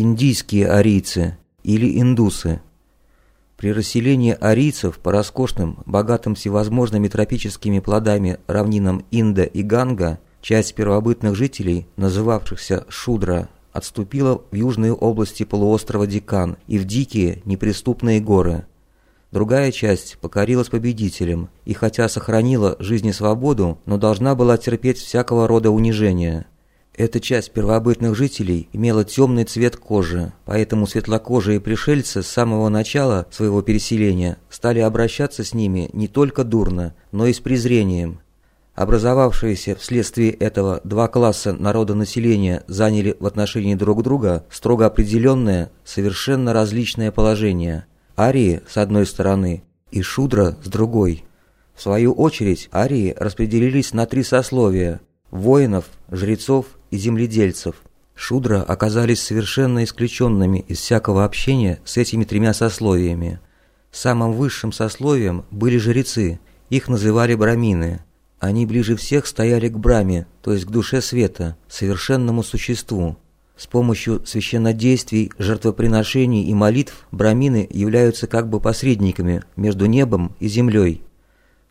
индийские арийцы или индусы. При расселении арийцев по роскошным, богатым всевозможными тропическими плодами равнинам Инда и Ганга, часть первобытных жителей, называвшихся Шудра, отступила в южные области полуострова Дикан и в дикие, неприступные горы. Другая часть покорилась победителям и хотя сохранила жизнь и свободу, но должна была терпеть всякого рода унижения – эта часть первобытных жителей имела темный цвет кожи, поэтому светлокожие пришельцы с самого начала своего переселения стали обращаться с ними не только дурно, но и с презрением. Образовавшиеся вследствие этого два класса народонаселения заняли в отношении друг друга строго определенное, совершенно различное положение. Арии с одной стороны и Шудра с другой. В свою очередь арии распределились на три сословия – воинов, жрецов и земледельцев. Шудра оказались совершенно исключенными из всякого общения с этими тремя сословиями. Самым высшим сословием были жрецы, их называли брамины. Они ближе всех стояли к браме, то есть к душе света, совершенному существу. С помощью священнодействий, жертвоприношений и молитв брамины являются как бы посредниками между небом и землей.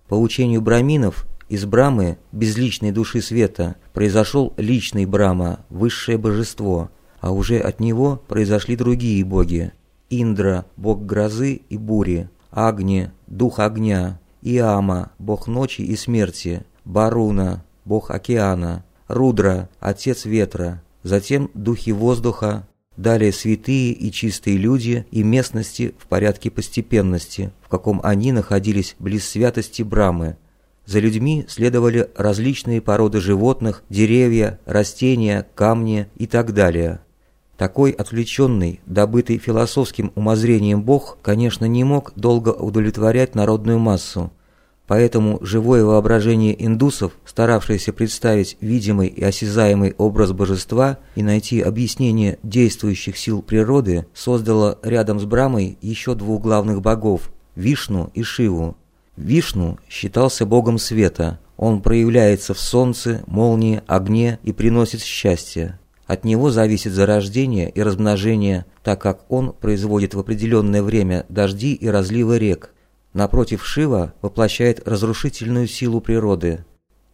По учению браминов из Брамы, безличной души света, произошел личный Брама, высшее божество, а уже от него произошли другие боги. Индра, бог грозы и бури, Агни, дух огня, Иама, бог ночи и смерти, Баруна, бог океана, Рудра, отец ветра, затем духи воздуха, далее святые и чистые люди и местности в порядке постепенности, в каком они находились близ святости Брамы, за людьми следовали различные породы животных, деревья, растения, камни и так далее. Такой отвлеченный, добытый философским умозрением Бог, конечно, не мог долго удовлетворять народную массу. Поэтому живое воображение индусов, старавшееся представить видимый и осязаемый образ божества и найти объяснение действующих сил природы, создало рядом с Брамой еще двух главных богов – Вишну и Шиву. Вишну считался богом света, он проявляется в солнце, молнии, огне и приносит счастье. От него зависит зарождение и размножение, так как он производит в определенное время дожди и разливы рек. Напротив, Шива воплощает разрушительную силу природы,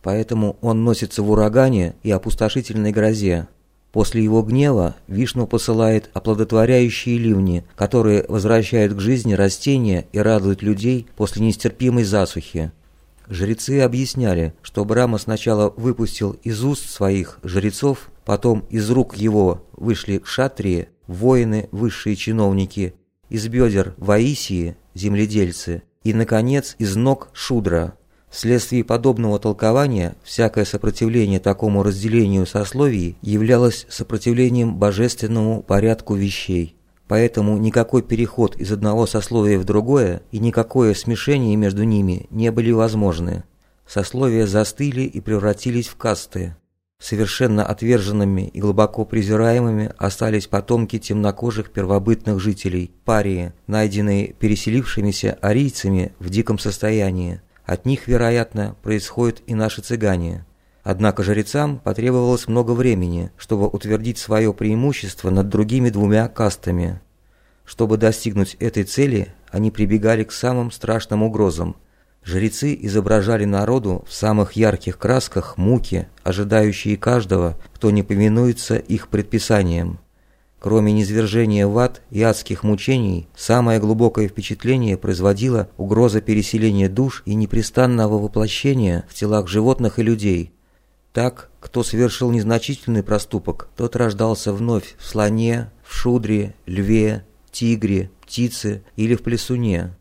поэтому он носится в урагане и опустошительной грозе. После его гнева Вишну посылает оплодотворяющие ливни, которые возвращают к жизни растения и радуют людей после нестерпимой засухи. Жрецы объясняли, что Брама сначала выпустил из уст своих жрецов, потом из рук его вышли кшатрии, воины, высшие чиновники, из бедер Ваисии, земледельцы, и, наконец, из ног Шудра, Вследствие подобного толкования всякое сопротивление такому разделению сословий являлось сопротивлением божественному порядку вещей. Поэтому никакой переход из одного сословия в другое и никакое смешение между ними не были возможны. Сословия застыли и превратились в касты. Совершенно отверженными и глубоко презираемыми остались потомки темнокожих первобытных жителей, парии, найденные переселившимися арийцами в диком состоянии. От них, вероятно, происходят и наши цыгане. Однако жрецам потребовалось много времени, чтобы утвердить свое преимущество над другими двумя кастами. Чтобы достигнуть этой цели, они прибегали к самым страшным угрозам. Жрецы изображали народу в самых ярких красках муки, ожидающие каждого, кто не повинуется их предписаниям. Кроме низвержения в ад и адских мучений, самое глубокое впечатление производила угроза переселения душ и непрестанного воплощения в телах животных и людей. Так, кто совершил незначительный проступок, тот рождался вновь в слоне, в шудре, льве, тигре, птице или в плесуне.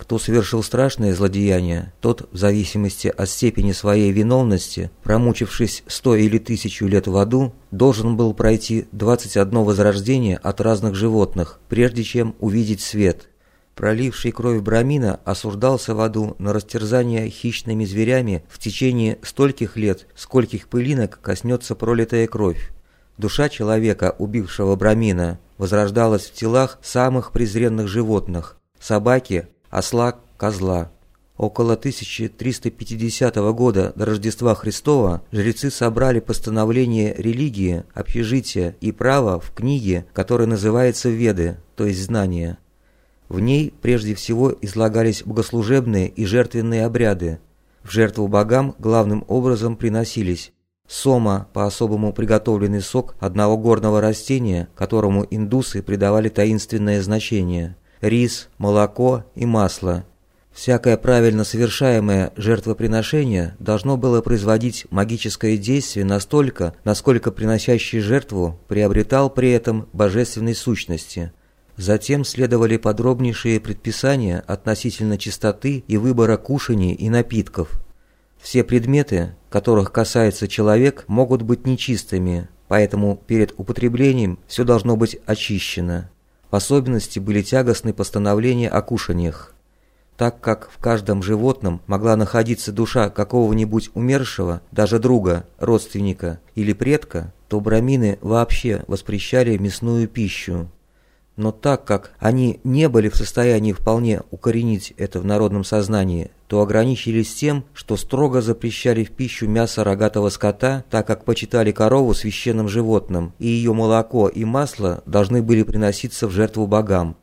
Кто совершил страшное злодеяние, тот, в зависимости от степени своей виновности, промучившись сто или тысячу лет в аду, должен был пройти 21 возрождение от разных животных, прежде чем увидеть свет. Проливший кровь Брамина осуждался в аду на растерзание хищными зверями в течение стольких лет, скольких пылинок коснется пролитая кровь. Душа человека, убившего Брамина, возрождалась в телах самых презренных животных – собаки, осла, козла. Около 1350 года до Рождества Христова жрецы собрали постановление религии, общежития и права в книге, которая называется «Веды», то есть «Знания». В ней прежде всего излагались богослужебные и жертвенные обряды. В жертву богам главным образом приносились сома по особому приготовленный сок одного горного растения, которому индусы придавали таинственное значение, рис, молоко и масло – Всякое правильно совершаемое жертвоприношение должно было производить магическое действие настолько, насколько приносящий жертву приобретал при этом божественной сущности. Затем следовали подробнейшие предписания относительно чистоты и выбора кушаний и напитков. Все предметы, которых касается человек, могут быть нечистыми, поэтому перед употреблением все должно быть очищено. В особенности были тягостны постановления о кушаниях так как в каждом животном могла находиться душа какого-нибудь умершего, даже друга, родственника или предка, то брамины вообще воспрещали мясную пищу. Но так как они не были в состоянии вполне укоренить это в народном сознании, то ограничились тем, что строго запрещали в пищу мясо рогатого скота, так как почитали корову священным животным, и ее молоко и масло должны были приноситься в жертву богам.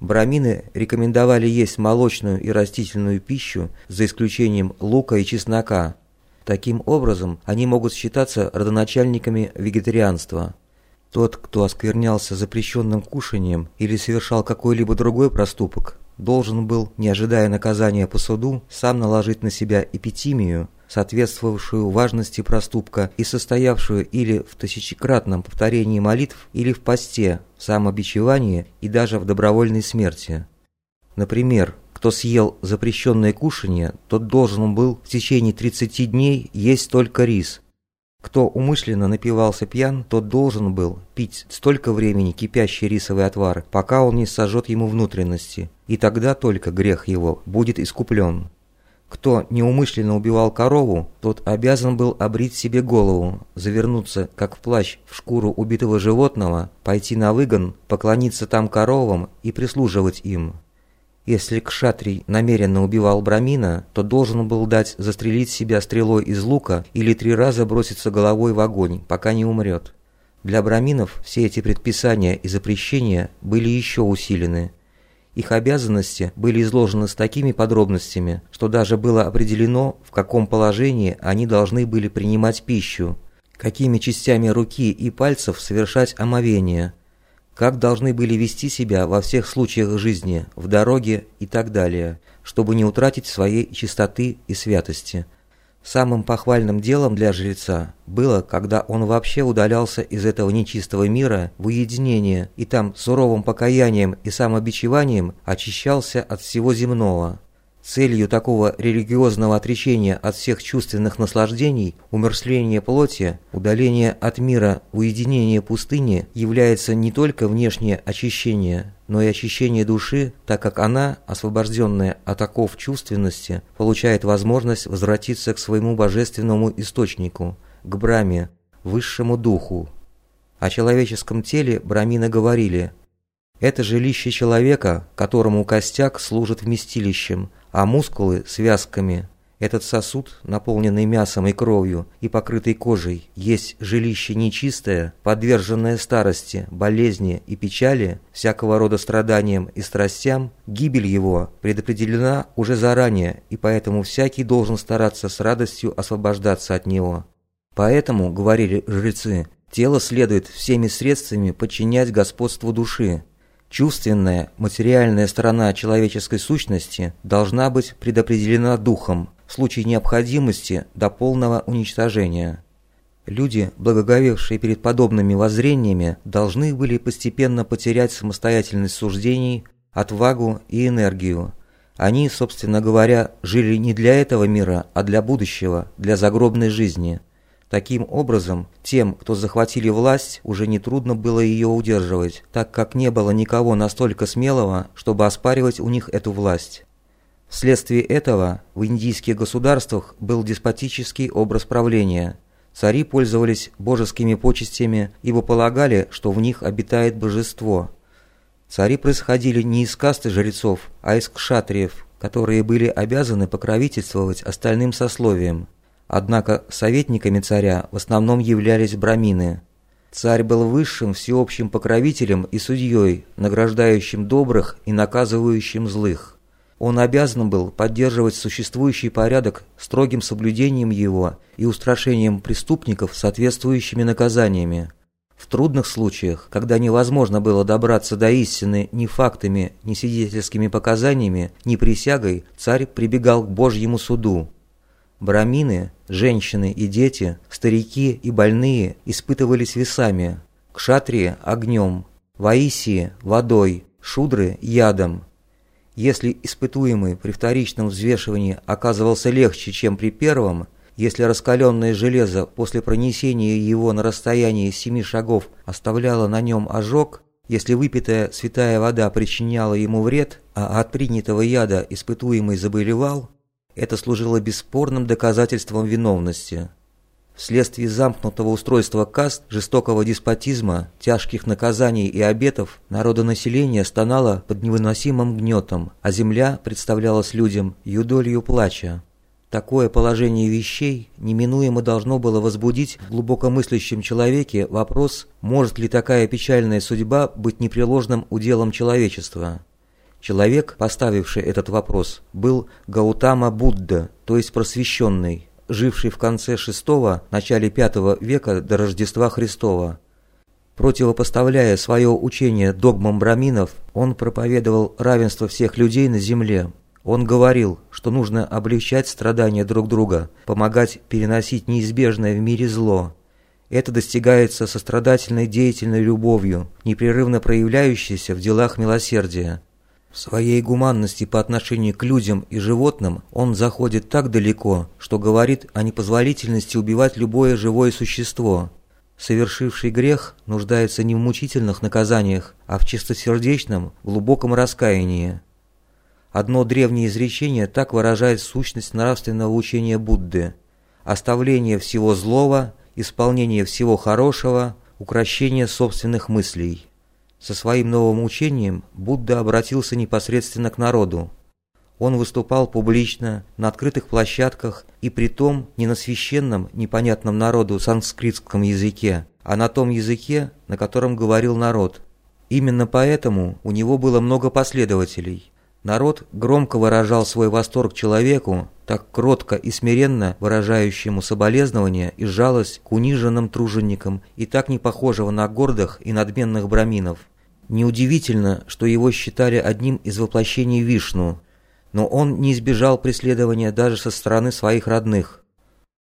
Брамины рекомендовали есть молочную и растительную пищу за исключением лука и чеснока. Таким образом, они могут считаться родоначальниками вегетарианства. Тот, кто осквернялся запрещенным кушанием или совершал какой-либо другой проступок, должен был, не ожидая наказания по суду, сам наложить на себя эпитимию, соответствовавшую важности проступка и состоявшую или в тысячекратном повторении молитв, или в посте, в самобичевании и даже в добровольной смерти. Например, кто съел запрещенное кушанье, тот должен был в течение 30 дней есть только рис. Кто умышленно напивался пьян, тот должен был пить столько времени кипящий рисовый отвар, пока он не сожжет ему внутренности, и тогда только грех его будет искуплен. Кто неумышленно убивал корову, тот обязан был обрить себе голову, завернуться, как в плащ, в шкуру убитого животного, пойти на выгон, поклониться там коровам и прислуживать им. Если кшатрий намеренно убивал брамина, то должен был дать застрелить себя стрелой из лука или три раза броситься головой в огонь, пока не умрет. Для браминов все эти предписания и запрещения были еще усилены – их обязанности были изложены с такими подробностями, что даже было определено, в каком положении они должны были принимать пищу, какими частями руки и пальцев совершать омовение, как должны были вести себя во всех случаях жизни, в дороге и так далее, чтобы не утратить своей чистоты и святости. Самым похвальным делом для жреца было, когда он вообще удалялся из этого нечистого мира в уединение и там суровым покаянием и самобичеванием очищался от всего земного. Целью такого религиозного отречения от всех чувственных наслаждений, умерсления плоти, удаления от мира, уединения пустыни является не только внешнее очищение, но и очищение души, так как она, освобожденная от оков чувственности, получает возможность возвратиться к своему божественному источнику, к Браме, высшему духу. О человеческом теле брамины говорили – это жилище человека, которому костяк служит вместилищем, а мускулы – связками. Этот сосуд, наполненный мясом и кровью и покрытый кожей, есть жилище нечистое, подверженное старости, болезни и печали, всякого рода страданиям и страстям, гибель его предопределена уже заранее, и поэтому всякий должен стараться с радостью освобождаться от него. Поэтому, говорили жрецы, тело следует всеми средствами подчинять господству души, Чувственная, материальная сторона человеческой сущности должна быть предопределена духом в случае необходимости до полного уничтожения. Люди, благоговевшие перед подобными воззрениями, должны были постепенно потерять самостоятельность суждений, отвагу и энергию. Они, собственно говоря, жили не для этого мира, а для будущего, для загробной жизни – Таким образом, тем, кто захватили власть, уже нетрудно было ее удерживать, так как не было никого настолько смелого, чтобы оспаривать у них эту власть. Вследствие этого в индийских государствах был деспотический образ правления. Цари пользовались божескими почестями, ибо полагали, что в них обитает божество. Цари происходили не из касты жрецов, а из кшатриев, которые были обязаны покровительствовать остальным сословиям. Однако советниками царя в основном являлись брамины. Царь был высшим всеобщим покровителем и судьей, награждающим добрых и наказывающим злых. Он обязан был поддерживать существующий порядок строгим соблюдением его и устрашением преступников соответствующими наказаниями. В трудных случаях, когда невозможно было добраться до истины ни фактами, ни свидетельскими показаниями, ни присягой, царь прибегал к Божьему суду. Брамины, женщины и дети, старики и больные испытывались весами, кшатрии – огнем, ваисии – водой, шудры – ядом. Если испытуемый при вторичном взвешивании оказывался легче, чем при первом, если раскаленное железо после пронесения его на расстоянии семи шагов оставляло на нем ожог, если выпитая святая вода причиняла ему вред, а от принятого яда испытуемый заболевал, это служило бесспорным доказательством виновности. Вследствие замкнутого устройства каст, жестокого деспотизма, тяжких наказаний и обетов, народонаселение стонало под невыносимым гнетом, а земля представлялась людям юдолью плача. Такое положение вещей неминуемо должно было возбудить в глубокомыслящем человеке вопрос, может ли такая печальная судьба быть непреложным уделом человечества. Человек, поставивший этот вопрос, был Гаутама Будда, то есть просвещенный, живший в конце VI – начале V века до Рождества Христова. Противопоставляя свое учение догмам браминов, он проповедовал равенство всех людей на земле. Он говорил, что нужно облегчать страдания друг друга, помогать переносить неизбежное в мире зло. Это достигается сострадательной деятельной любовью, непрерывно проявляющейся в делах милосердия. В своей гуманности по отношению к людям и животным он заходит так далеко, что говорит о непозволительности убивать любое живое существо. Совершивший грех нуждается не в мучительных наказаниях, а в чистосердечном, глубоком раскаянии. Одно древнее изречение так выражает сущность нравственного учения Будды. Оставление всего злого, исполнение всего хорошего, укращение собственных мыслей. Со своим новым учением Будда обратился непосредственно к народу. Он выступал публично, на открытых площадках и при том не на священном, непонятном народу санскритском языке, а на том языке, на котором говорил народ. Именно поэтому у него было много последователей. Народ громко выражал свой восторг человеку, так кротко и смиренно выражающему соболезнования и жалость к униженным труженикам и так не похожего на гордых и надменных браминов. Неудивительно, что его считали одним из воплощений Вишну, но он не избежал преследования даже со стороны своих родных.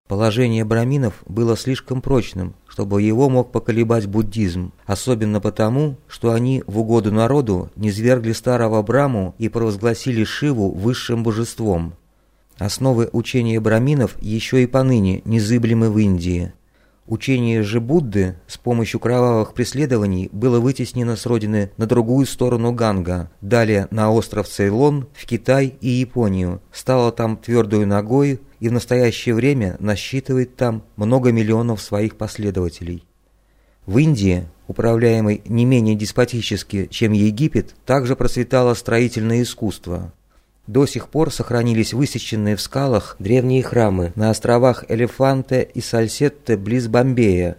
Положение браминов было слишком прочным, чтобы его мог поколебать буддизм, особенно потому, что они в угоду народу низвергли старого Браму и провозгласили Шиву высшим божеством. Основы учения браминов еще и поныне незыблемы в Индии – Учение же Будды с помощью кровавых преследований было вытеснено с родины на другую сторону Ганга, далее на остров Цейлон, в Китай и Японию, стало там твердую ногой и в настоящее время насчитывает там много миллионов своих последователей. В Индии, управляемой не менее деспотически, чем Египет, также процветало строительное искусство – до сих пор сохранились высеченные в скалах древние храмы на островах Элефанте и Сальсетте близ Бомбея.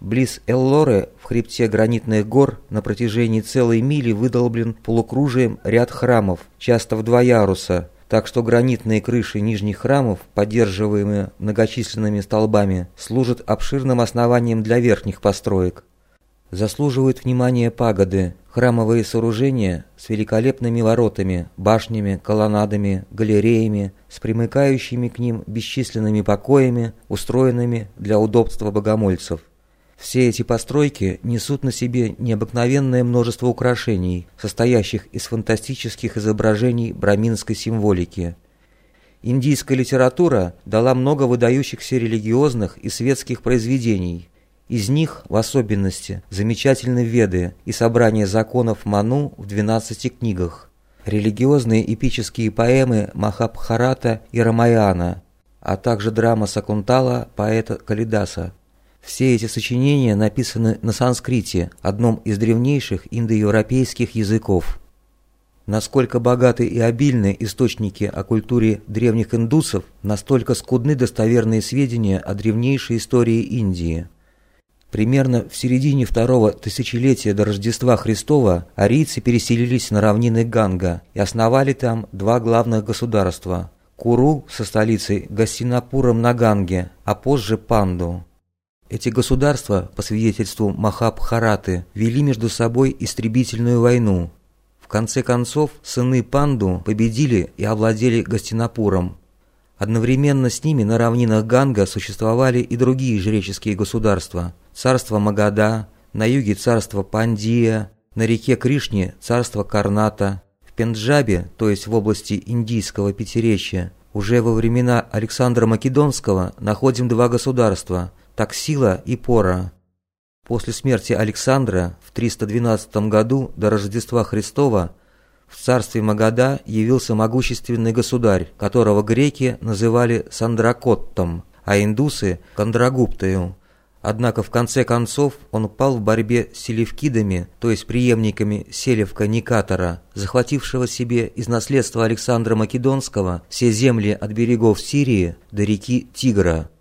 Близ Эллоры в хребте гранитных гор на протяжении целой мили выдолблен полукружием ряд храмов, часто в два яруса, так что гранитные крыши нижних храмов, поддерживаемые многочисленными столбами, служат обширным основанием для верхних построек. Заслуживают внимания пагоды, храмовые сооружения с великолепными воротами, башнями, колоннадами, галереями, с примыкающими к ним бесчисленными покоями, устроенными для удобства богомольцев. Все эти постройки несут на себе необыкновенное множество украшений, состоящих из фантастических изображений браминской символики. Индийская литература дала много выдающихся религиозных и светских произведений, из них, в особенности, замечательны Веды и собрание законов Ману в 12 книгах, религиозные эпические поэмы Махабхарата и Рамаяна, а также драма Сакунтала поэта Калидаса. Все эти сочинения написаны на санскрите, одном из древнейших индоевропейских языков. Насколько богаты и обильны источники о культуре древних индусов, настолько скудны достоверные сведения о древнейшей истории Индии. Примерно в середине второго тысячелетия до Рождества Христова арийцы переселились на равнины Ганга и основали там два главных государства – Куру со столицей Гастинапуром на Ганге, а позже Панду. Эти государства, по свидетельству Махабхараты, вели между собой истребительную войну, конце концов, сыны Панду победили и овладели Гастинапуром. Одновременно с ними на равнинах Ганга существовали и другие жреческие государства. Царство Магада, на юге царство Пандия, на реке Кришне царство Карната. В Пенджабе, то есть в области Индийского Пятиречья, уже во времена Александра Македонского находим два государства – Таксила и Пора. После смерти Александра в 312 году до Рождества Христова в царстве Магада явился могущественный государь, которого греки называли Сандракоттом, а индусы – Кандрагуптою. Однако в конце концов он пал в борьбе с селевкидами, то есть преемниками Селевка Никатора, захватившего себе из наследства Александра Македонского все земли от берегов Сирии до реки Тигра –